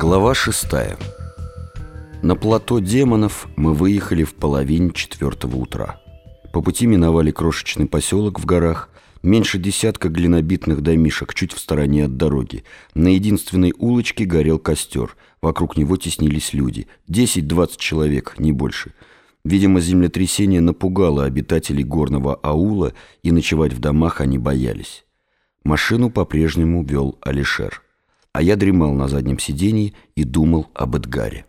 Глава шестая. На плато демонов мы выехали в половине четвертого утра. По пути миновали крошечный поселок в горах, меньше десятка глинобитных домишек чуть в стороне от дороги. На единственной улочке горел костер. Вокруг него теснились люди. 10-20 человек, не больше. Видимо, землетрясение напугало обитателей горного аула, и ночевать в домах они боялись. Машину по-прежнему вел Алишер. А я дремал на заднем сидении и думал об Эдгаре.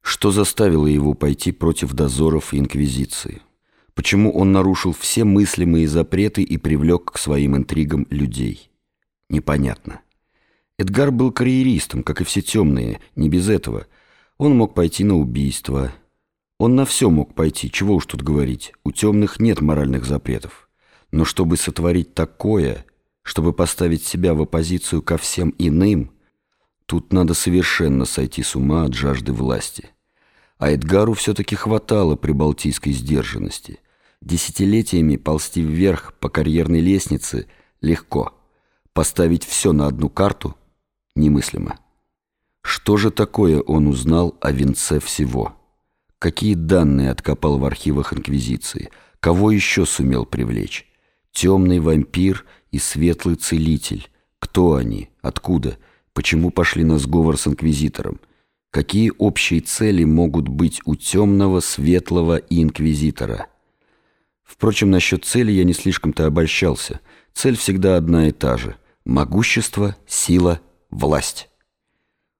Что заставило его пойти против дозоров и инквизиции? Почему он нарушил все мыслимые запреты и привлек к своим интригам людей? Непонятно. Эдгар был карьеристом, как и все темные, не без этого. Он мог пойти на убийство. Он на все мог пойти, чего уж тут говорить. У темных нет моральных запретов. Но чтобы сотворить такое, чтобы поставить себя в оппозицию ко всем иным, тут надо совершенно сойти с ума от жажды власти. А Эдгару все-таки хватало прибалтийской сдержанности. Десятилетиями ползти вверх по карьерной лестнице легко. Поставить все на одну карту немыслимо. Что же такое он узнал о венце всего? Какие данные откопал в архивах Инквизиции? Кого еще сумел привлечь? Темный вампир и светлый целитель. Кто они? Откуда? Почему пошли на сговор с Инквизитором? Какие общие цели могут быть у темного, светлого и Инквизитора? Впрочем, насчет цели я не слишком-то обольщался. Цель всегда одна и та же. Могущество, сила, власть.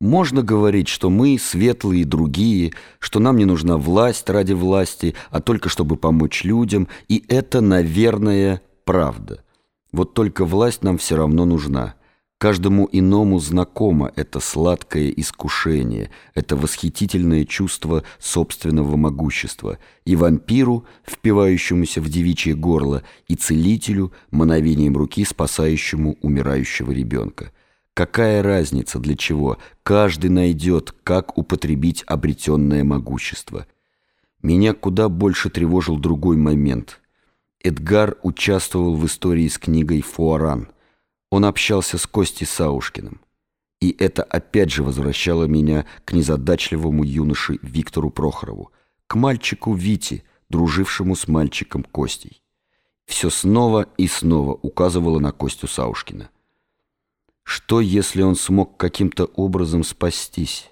Можно говорить, что мы, светлые и другие, что нам не нужна власть ради власти, а только чтобы помочь людям, и это, наверное, правда. Вот только власть нам все равно нужна. Каждому иному знакомо это сладкое искушение, это восхитительное чувство собственного могущества, и вампиру, впивающемуся в девичье горло, и целителю, мановением руки спасающему умирающего ребенка. Какая разница для чего? Каждый найдет, как употребить обретенное могущество. Меня куда больше тревожил другой момент. Эдгар участвовал в истории с книгой «Фуаран». Он общался с Костей Саушкиным. И это опять же возвращало меня к незадачливому юноше Виктору Прохорову, к мальчику Вите, дружившему с мальчиком Костей. Все снова и снова указывало на Костю Саушкина. Что, если он смог каким-то образом спастись?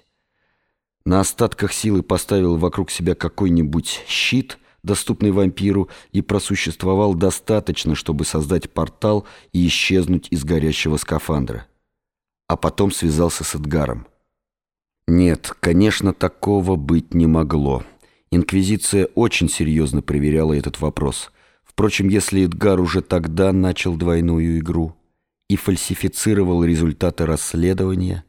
На остатках силы поставил вокруг себя какой-нибудь щит – доступный вампиру, и просуществовал достаточно, чтобы создать портал и исчезнуть из горящего скафандра. А потом связался с Эдгаром. Нет, конечно, такого быть не могло. Инквизиция очень серьезно проверяла этот вопрос. Впрочем, если Эдгар уже тогда начал двойную игру и фальсифицировал результаты расследования,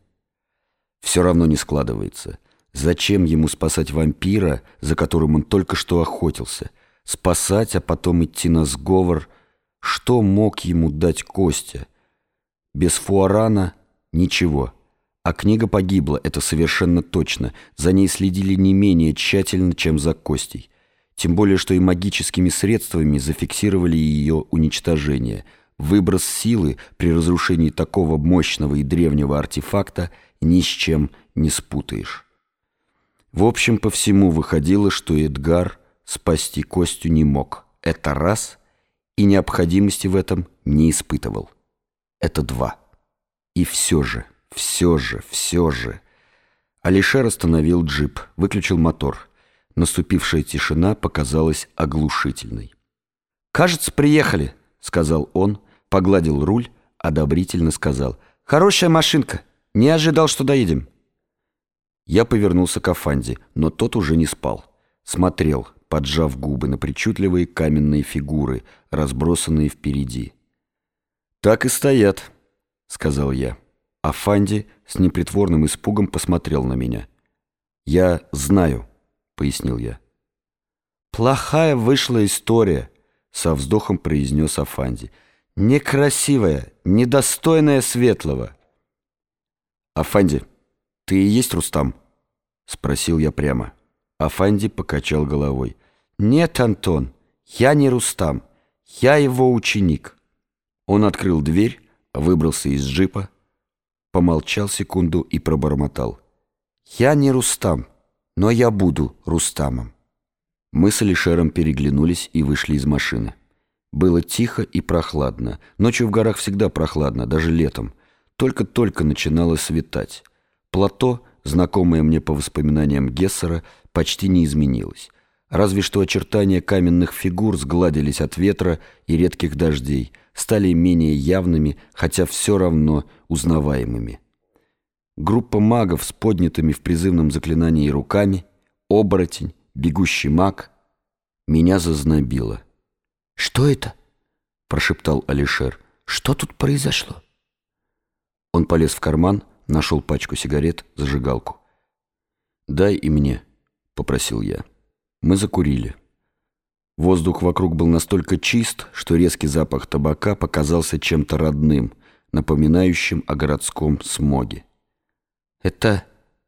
все равно не складывается – Зачем ему спасать вампира, за которым он только что охотился? Спасать, а потом идти на сговор? Что мог ему дать Костя? Без Фуарана ничего. А книга погибла, это совершенно точно. За ней следили не менее тщательно, чем за Костей. Тем более, что и магическими средствами зафиксировали ее уничтожение. Выброс силы при разрушении такого мощного и древнего артефакта ни с чем не спутаешь. В общем, по всему выходило, что Эдгар спасти Костю не мог. Это раз, и необходимости в этом не испытывал. Это два. И все же, все же, все же... Алишер остановил джип, выключил мотор. Наступившая тишина показалась оглушительной. «Кажется, приехали», — сказал он, погладил руль, одобрительно сказал. «Хорошая машинка. Не ожидал, что доедем». Я повернулся к Афанде, но тот уже не спал. Смотрел, поджав губы на причудливые каменные фигуры, разбросанные впереди. «Так и стоят», — сказал я. Афанди с непритворным испугом посмотрел на меня. «Я знаю», — пояснил я. «Плохая вышла история», — со вздохом произнес Афанди. «Некрасивая, недостойная светлого». «Афанди», «Ты и есть Рустам?» — спросил я прямо. Афанди покачал головой. «Нет, Антон, я не Рустам. Я его ученик». Он открыл дверь, выбрался из джипа, помолчал секунду и пробормотал. «Я не Рустам, но я буду Рустамом». Мы с Алишером переглянулись и вышли из машины. Было тихо и прохладно. Ночью в горах всегда прохладно, даже летом. Только-только начинало светать. Плато, знакомое мне по воспоминаниям Гессера, почти не изменилось. Разве что очертания каменных фигур сгладились от ветра и редких дождей, стали менее явными, хотя все равно узнаваемыми. Группа магов с поднятыми в призывном заклинании руками, оборотень, бегущий маг. Меня зазнобило. «Что это?» — прошептал Алишер. «Что тут произошло?» Он полез в карман, нашел пачку сигарет, зажигалку. «Дай и мне», — попросил я. Мы закурили. Воздух вокруг был настолько чист, что резкий запах табака показался чем-то родным, напоминающим о городском смоге. «Это...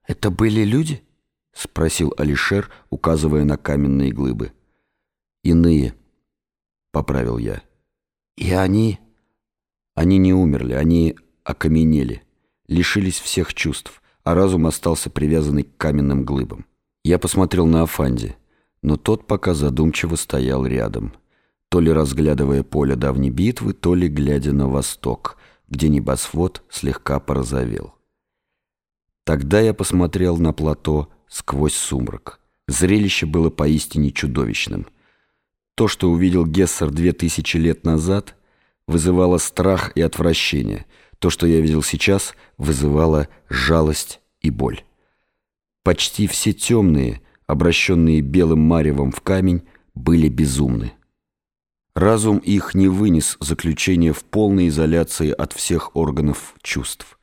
это были люди?» — спросил Алишер, указывая на каменные глыбы. «Иные», — поправил я. «И они...» Они не умерли, они окаменели, лишились всех чувств, а разум остался привязанный к каменным глыбам. Я посмотрел на Афанди, но тот пока задумчиво стоял рядом, то ли разглядывая поле давней битвы, то ли глядя на восток, где небосвод слегка порозовел. Тогда я посмотрел на плато сквозь сумрак. Зрелище было поистине чудовищным. То, что увидел Гессер две тысячи лет назад, вызывало страх и отвращение — то, что я видел сейчас, вызывало жалость и боль. Почти все темные, обращенные белым маревом в камень, были безумны. Разум их не вынес заключения в полной изоляции от всех органов чувств.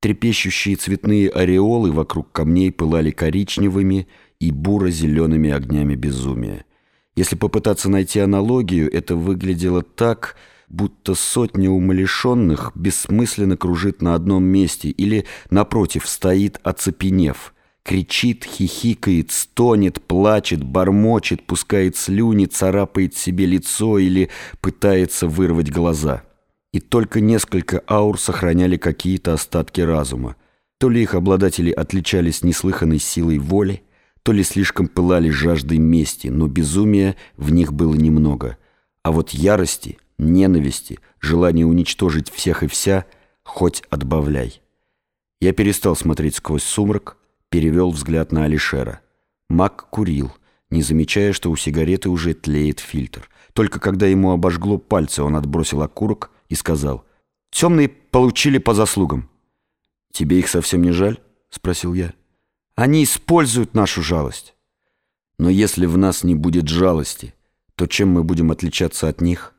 Трепещущие цветные ореолы вокруг камней пылали коричневыми и буро-зелеными огнями безумия. Если попытаться найти аналогию, это выглядело так, будто сотня умалишенных бессмысленно кружит на одном месте или, напротив, стоит оцепенев, кричит, хихикает, стонет, плачет, бормочет, пускает слюни, царапает себе лицо или пытается вырвать глаза. И только несколько аур сохраняли какие-то остатки разума. То ли их обладатели отличались неслыханной силой воли, то ли слишком пылали жаждой мести, но безумия в них было немного. А вот ярости — ненависти, желания уничтожить всех и вся, хоть отбавляй. Я перестал смотреть сквозь сумрак, перевел взгляд на Алишера. Мак курил, не замечая, что у сигареты уже тлеет фильтр. Только когда ему обожгло пальцы, он отбросил окурок и сказал, «Темные получили по заслугам». «Тебе их совсем не жаль?» — спросил я. «Они используют нашу жалость». «Но если в нас не будет жалости, то чем мы будем отличаться от них?»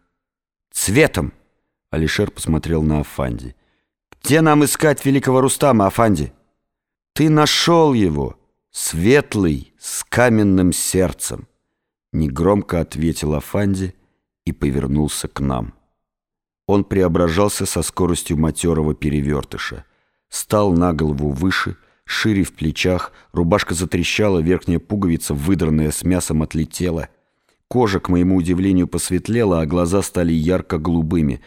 Цветом!» Алишер посмотрел на Афанди. «Где нам искать великого Рустама, Афанди?» «Ты нашел его, светлый, с каменным сердцем!» Негромко ответил Афанди и повернулся к нам. Он преображался со скоростью матерого перевертыша. Стал на голову выше, шире в плечах, рубашка затрещала, верхняя пуговица, выдранная с мясом, отлетела — Кожа, к моему удивлению, посветлела, а глаза стали ярко-голубыми.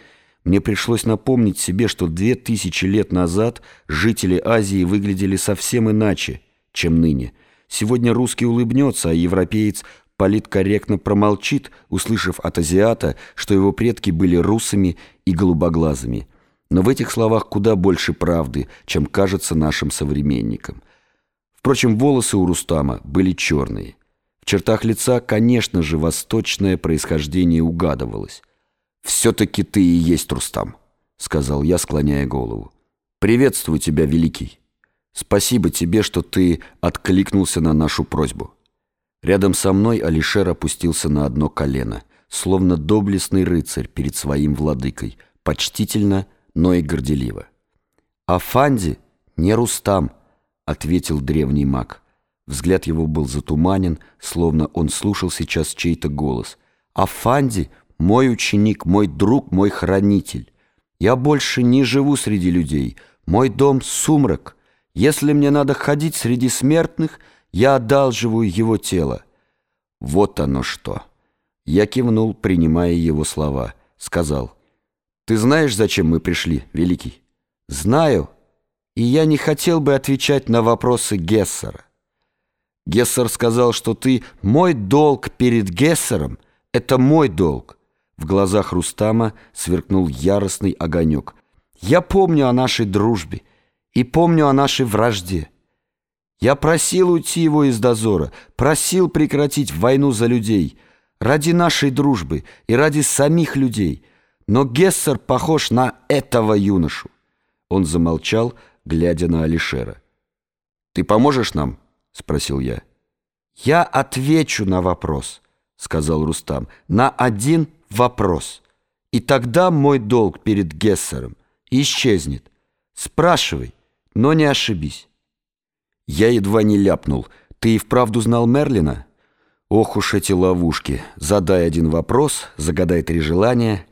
Мне пришлось напомнить себе, что две тысячи лет назад жители Азии выглядели совсем иначе, чем ныне. Сегодня русский улыбнется, а европеец политкорректно промолчит, услышав от азиата, что его предки были русами и голубоглазыми. Но в этих словах куда больше правды, чем кажется нашим современникам. Впрочем, волосы у Рустама были черные. В чертах лица, конечно же, восточное происхождение угадывалось. «Все-таки ты и есть Рустам», — сказал я, склоняя голову. «Приветствую тебя, Великий. Спасибо тебе, что ты откликнулся на нашу просьбу». Рядом со мной Алишер опустился на одно колено, словно доблестный рыцарь перед своим владыкой, почтительно, но и горделиво. «Афанди, не Рустам», — ответил древний маг. Взгляд его был затуманен, словно он слушал сейчас чей-то голос. «Афанди — мой ученик, мой друг, мой хранитель. Я больше не живу среди людей. Мой дом — сумрак. Если мне надо ходить среди смертных, я одалживаю его тело». Вот оно что. Я кивнул, принимая его слова. Сказал, «Ты знаешь, зачем мы пришли, Великий?» «Знаю. и я не хотел бы отвечать на вопросы Гессера. Гессер сказал, что ты мой долг перед Гессером — это мой долг. В глазах Рустама сверкнул яростный огонек. Я помню о нашей дружбе и помню о нашей вражде. Я просил уйти его из дозора, просил прекратить войну за людей, ради нашей дружбы и ради самих людей. Но Гессер похож на этого юношу. Он замолчал, глядя на Алишера. «Ты поможешь нам?» — спросил я. «Я отвечу на вопрос», — сказал Рустам, — «на один вопрос. И тогда мой долг перед Гессером исчезнет. Спрашивай, но не ошибись». Я едва не ляпнул. «Ты и вправду знал Мерлина?» Ох уж эти ловушки. Задай один вопрос, загадай три желания.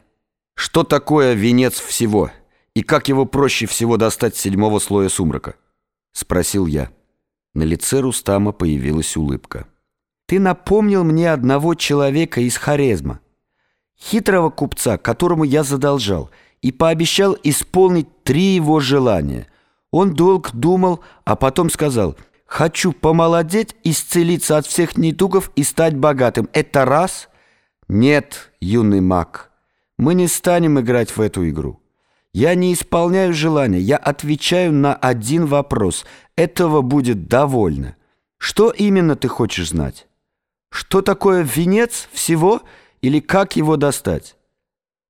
Что такое венец всего? И как его проще всего достать с седьмого слоя сумрака? Спросил я. На лице Рустама появилась улыбка. «Ты напомнил мне одного человека из Хорезма, хитрого купца, которому я задолжал, и пообещал исполнить три его желания. Он долг думал, а потом сказал, «Хочу помолодеть, исцелиться от всех недугов и стать богатым. Это раз?» «Нет, юный маг, мы не станем играть в эту игру. Я не исполняю желания, я отвечаю на один вопрос. Этого будет довольно. Что именно ты хочешь знать? Что такое венец всего или как его достать?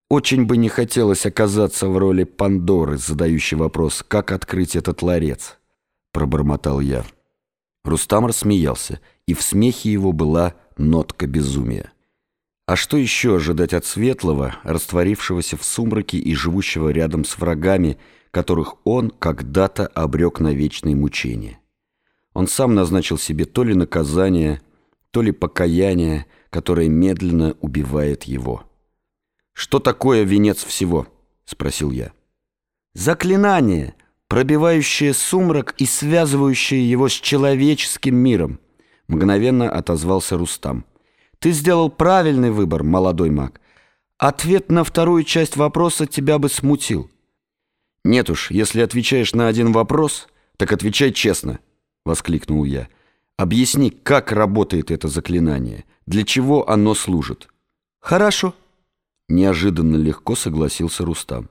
Очень бы не хотелось оказаться в роли Пандоры, задающей вопрос, как открыть этот ларец, пробормотал я. Рустам рассмеялся, и в смехе его была нотка безумия. А что еще ожидать от светлого, растворившегося в сумраке и живущего рядом с врагами, которых он когда-то обрек на вечные мучения? Он сам назначил себе то ли наказание, то ли покаяние, которое медленно убивает его. «Что такое венец всего?» — спросил я. «Заклинание, пробивающее сумрак и связывающее его с человеческим миром», — мгновенно отозвался Рустам. Ты сделал правильный выбор, молодой маг. Ответ на вторую часть вопроса тебя бы смутил. Нет уж, если отвечаешь на один вопрос, так отвечай честно, воскликнул я. Объясни, как работает это заклинание, для чего оно служит. Хорошо. Неожиданно легко согласился Рустам.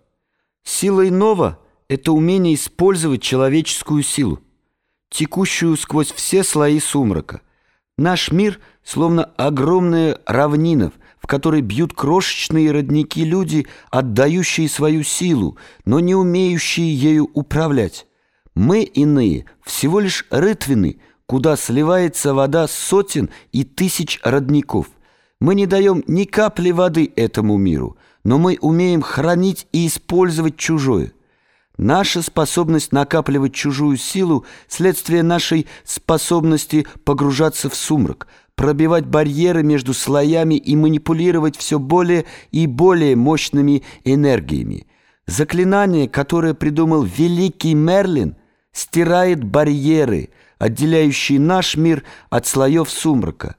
Сила иного — это умение использовать человеческую силу, текущую сквозь все слои сумрака. Наш мир словно огромная равнина, в которой бьют крошечные родники люди, отдающие свою силу, но не умеющие ею управлять. Мы иные, всего лишь рытвины, куда сливается вода сотен и тысяч родников. Мы не даем ни капли воды этому миру, но мы умеем хранить и использовать чужое. Наша способность накапливать чужую силу – следствие нашей способности погружаться в сумрак, пробивать барьеры между слоями и манипулировать все более и более мощными энергиями. Заклинание, которое придумал великий Мерлин, стирает барьеры, отделяющие наш мир от слоев сумрака.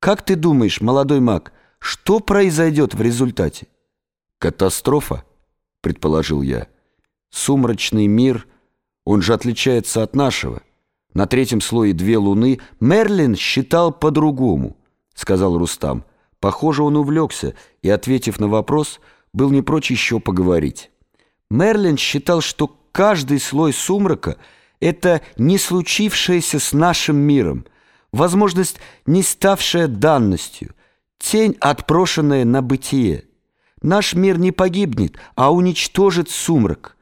Как ты думаешь, молодой маг, что произойдет в результате? «Катастрофа», — предположил я. Сумрачный мир, он же отличается от нашего. На третьем слое две луны Мерлин считал по-другому, сказал Рустам. Похоже, он увлекся и, ответив на вопрос, был не прочь еще поговорить. Мерлин считал, что каждый слой сумрака — это не случившееся с нашим миром, возможность, не ставшая данностью, тень, отброшенная на бытие. Наш мир не погибнет, а уничтожит сумрак —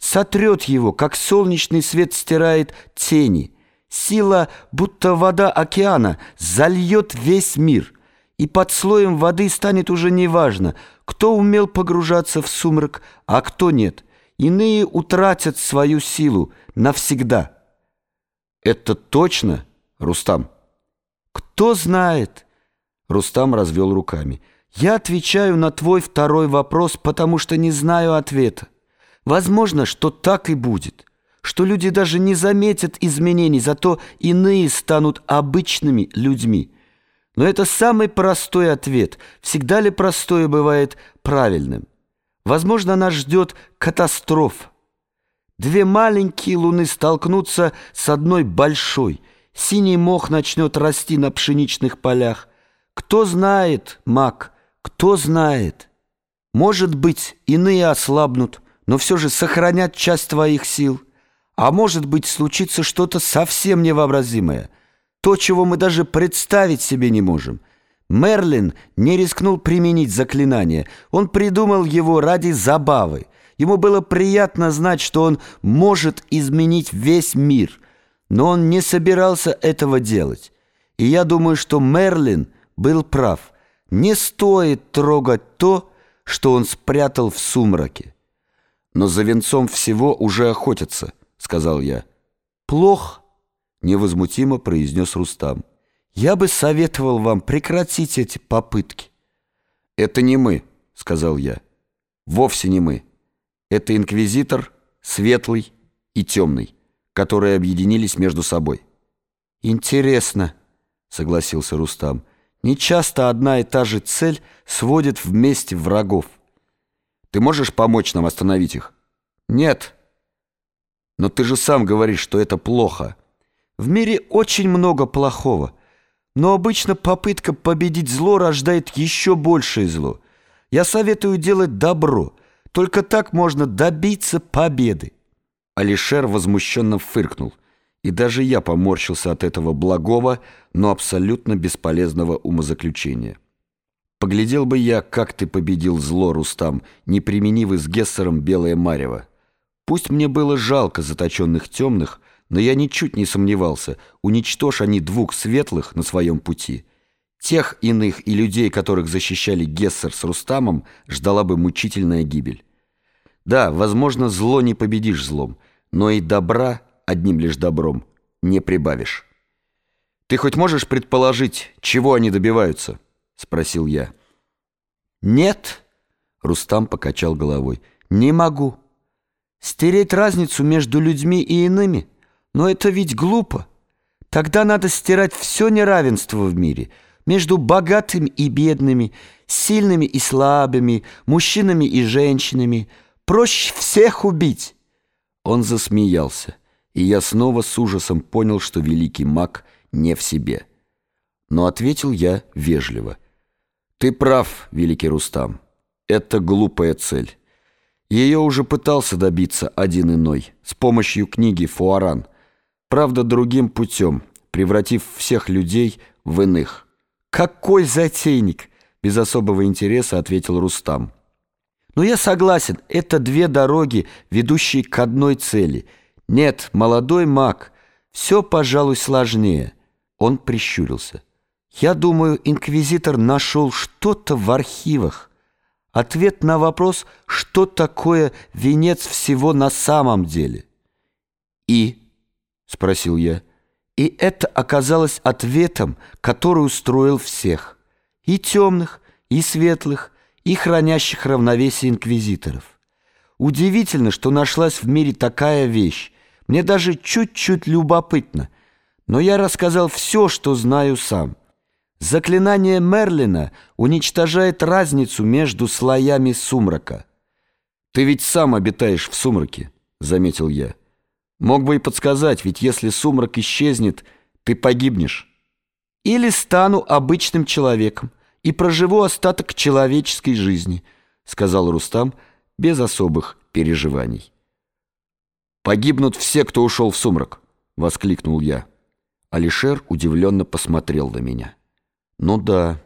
сотрет его, как солнечный свет стирает тени. Сила, будто вода океана, зальет весь мир, и под слоем воды станет уже неважно, кто умел погружаться в сумрак, а кто нет. Иные утратят свою силу навсегда. Это точно, Рустам? Кто знает? Рустам развел руками. Я отвечаю на твой второй вопрос, потому что не знаю ответа. Возможно, что так и будет, что люди даже не заметят изменений, зато иные станут обычными людьми. Но это самый простой ответ. Всегда ли простое бывает правильным? Возможно, нас ждет катастрофа. Две маленькие луны столкнутся с одной большой. Синий мох начнет расти на пшеничных полях. Кто знает, маг, кто знает. Может быть, иные ослабнут, но все же сохранят часть твоих сил. А может быть, случится что-то совсем невообразимое. То, чего мы даже представить себе не можем. Мерлин не рискнул применить заклинание. Он придумал его ради забавы. Ему было приятно знать, что он может изменить весь мир. Но он не собирался этого делать. И я думаю, что Мерлин был прав. Не стоит трогать то, что он спрятал в сумраке. Но за венцом всего уже охотятся, сказал я. Плохо, невозмутимо произнес Рустам. Я бы советовал вам прекратить эти попытки. Это не мы, сказал я. Вовсе не мы. Это инквизитор, светлый и темный, которые объединились между собой. Интересно, согласился Рустам. Не часто одна и та же цель сводит вместе врагов. Ты можешь помочь нам остановить их? Нет. Но ты же сам говоришь, что это плохо. В мире очень много плохого. Но обычно попытка победить зло рождает еще большее зло. Я советую делать добро. Только так можно добиться победы. Алишер возмущенно фыркнул. И даже я поморщился от этого благого, но абсолютно бесполезного умозаключения. Поглядел бы я, как ты победил зло, Рустам, не применив с Гессером белое марево. Пусть мне было жалко заточенных темных, но я ничуть не сомневался, уничтожь они двух светлых на своем пути. Тех иных и людей, которых защищали Гессер с Рустамом, ждала бы мучительная гибель. Да, возможно, зло не победишь злом, но и добра одним лишь добром не прибавишь. «Ты хоть можешь предположить, чего они добиваются?» — спросил я. «Нет», — Рустам покачал головой, — «не могу. Стереть разницу между людьми и иными, но это ведь глупо. Тогда надо стирать все неравенство в мире между богатыми и бедными, сильными и слабыми, мужчинами и женщинами. Проще всех убить». Он засмеялся и я снова с ужасом понял, что великий маг не в себе. Но ответил я вежливо. «Ты прав, великий Рустам. Это глупая цель. Ее уже пытался добиться один иной, с помощью книги «Фуаран». Правда, другим путем, превратив всех людей в иных. «Какой затейник!» — без особого интереса ответил Рустам. «Но я согласен, это две дороги, ведущие к одной цели — «Нет, молодой маг, все, пожалуй, сложнее». Он прищурился. «Я думаю, инквизитор нашел что-то в архивах. Ответ на вопрос, что такое венец всего на самом деле». «И?» — спросил я. И это оказалось ответом, который устроил всех. И темных, и светлых, и хранящих равновесие инквизиторов. Удивительно, что нашлась в мире такая вещь, мне даже чуть-чуть любопытно, но я рассказал все, что знаю сам. Заклинание Мерлина уничтожает разницу между слоями сумрака. «Ты ведь сам обитаешь в сумраке», — заметил я. «Мог бы и подсказать, ведь если сумрак исчезнет, ты погибнешь». «Или стану обычным человеком и проживу остаток человеческой жизни», — сказал Рустам без особых переживаний. «Погибнут все, кто ушел в сумрак!» — воскликнул я. Алишер удивленно посмотрел на меня. «Ну да,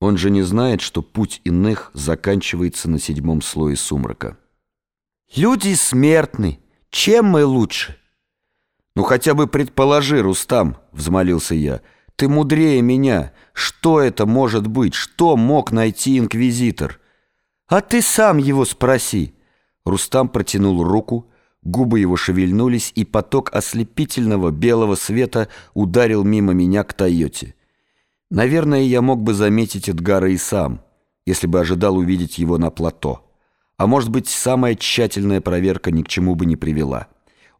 он же не знает, что путь иных заканчивается на седьмом слое сумрака». «Люди смертны. Чем мы лучше?» «Ну хотя бы предположи, Рустам», — взмолился я. «Ты мудрее меня. Что это может быть? Что мог найти инквизитор?» «А ты сам его спроси». Рустам протянул руку, Губы его шевельнулись, и поток ослепительного белого света ударил мимо меня к Тойоте. Наверное, я мог бы заметить Эдгара и сам, если бы ожидал увидеть его на плато. А может быть, самая тщательная проверка ни к чему бы не привела.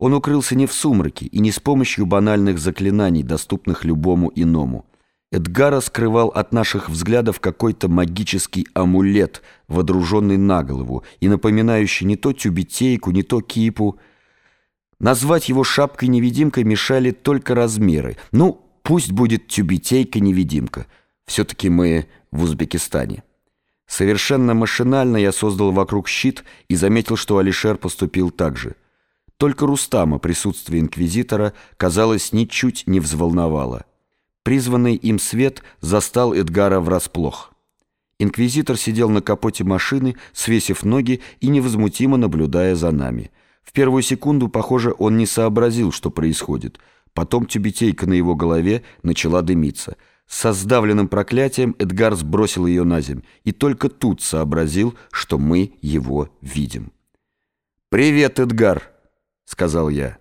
Он укрылся не в сумраке и не с помощью банальных заклинаний, доступных любому иному. Эдгара скрывал от наших взглядов какой-то магический амулет, водруженный на голову и напоминающий не то тюбетейку, не то кипу. Назвать его шапкой-невидимкой мешали только размеры. Ну, пусть будет тюбетейка-невидимка. Все-таки мы в Узбекистане. Совершенно машинально я создал вокруг щит и заметил, что Алишер поступил так же. Только Рустама присутствие инквизитора, казалось, ничуть не взволновало. Призванный им свет застал Эдгара врасплох. Инквизитор сидел на капоте машины, свесив ноги и невозмутимо наблюдая за нами. В первую секунду, похоже, он не сообразил, что происходит. Потом тюбетейка на его голове начала дымиться. Со сдавленным проклятием Эдгар сбросил ее на земь и только тут сообразил, что мы его видим. «Привет, Эдгар!» — сказал я.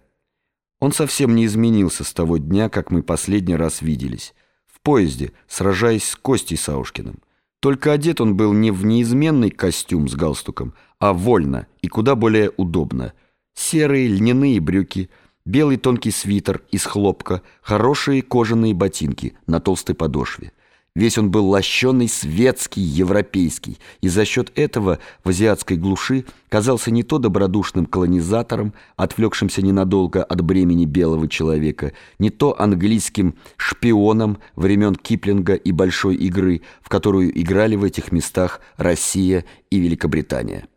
Он совсем не изменился с того дня, как мы последний раз виделись. В поезде, сражаясь с Костей Саушкиным. Только одет он был не в неизменный костюм с галстуком, а вольно и куда более удобно. Серые льняные брюки, белый тонкий свитер из хлопка, хорошие кожаные ботинки на толстой подошве — Весь он был лощеный, светский, европейский, и за счет этого в азиатской глуши казался не то добродушным колонизатором, отвлекшимся ненадолго от бремени белого человека, не то английским шпионом времен Киплинга и большой игры, в которую играли в этих местах Россия и Великобритания.